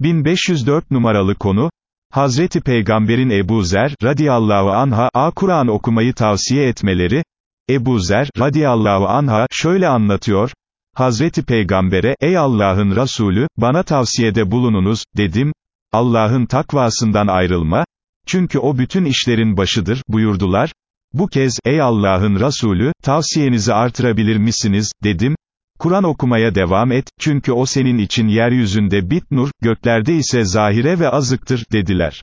1504 numaralı konu, Hazreti Peygamberin Ebu Zer, radiyallahu anha, A Kur'an okumayı tavsiye etmeleri, Ebu Zer, radiyallahu anha, şöyle anlatıyor, Hazreti Peygamber'e, ey Allah'ın Resulü, bana tavsiyede bulununuz, dedim, Allah'ın takvasından ayrılma, çünkü o bütün işlerin başıdır, buyurdular, bu kez, ey Allah'ın Resulü, tavsiyenizi artırabilir misiniz, dedim, Kur'an okumaya devam et, çünkü o senin için yeryüzünde bit nur, göklerde ise zahire ve azıktır, dediler.